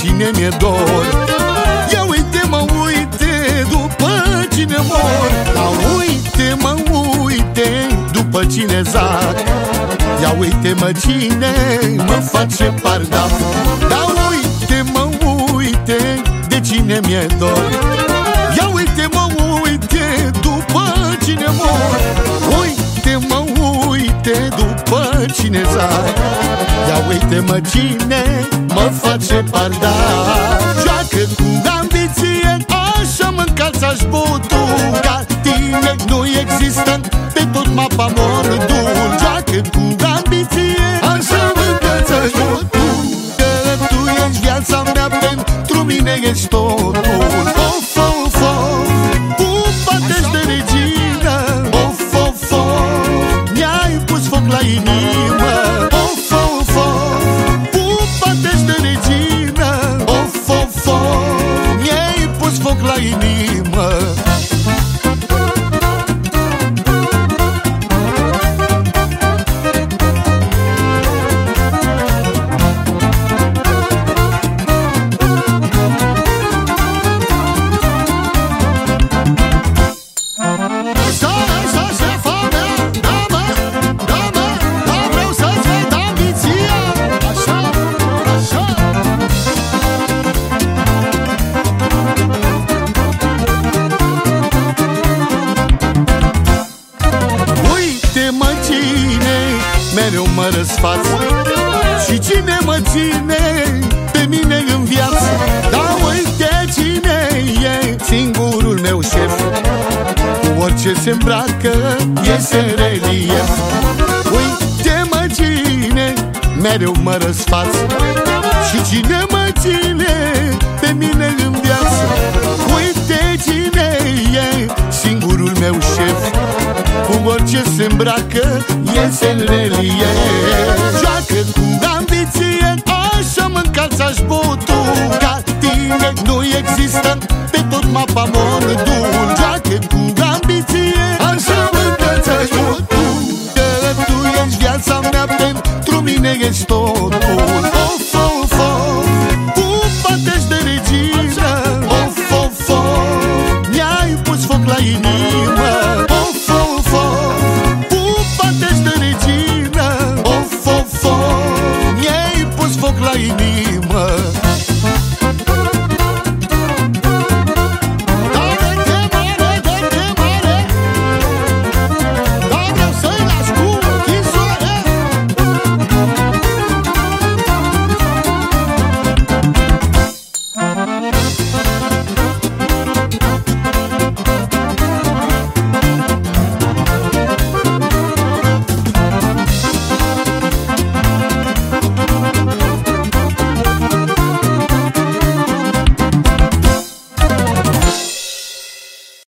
cine mi-e dor. Ia uite mă uite după cine mor. Ia uite mă uite după cine zac. Ia uite mă cine mă face pardaf Da uite mă uite de cine mi-e dor. Ia uite mă uite după cine mor. Uite mă uite după cine zac. Ia uite mă cine mă face pardaf mă încalț-aș Ca tine nu există pe tot mapa mordul Joacă cu ambiție. Așa mâncați tu Că tu ești viața mea Pentru mine ești totul. Of, of, of Pupa-te-și de regină? Of, of, of Mi-ai pus foc la inimă mereu mă răsfaț Și cine mă ține pe mine în viață? Da, uite cine e singurul meu șef. Cu orice se îmbracă iese în relief Uite-mă cine mereu mă răsfaț Și cine mă ține orice se îmbracă Iese în relie Joacă cu ambiție Așa mâncați aș butu Ca tine nu există Pe tot mapa mondul Joacă cu ambiție Așa mâncați aș butu Că tu ești viața mea Pentru mine ești totul. Of, of, de regină. Of, of, Mi-ai pus foc la foc la inimă.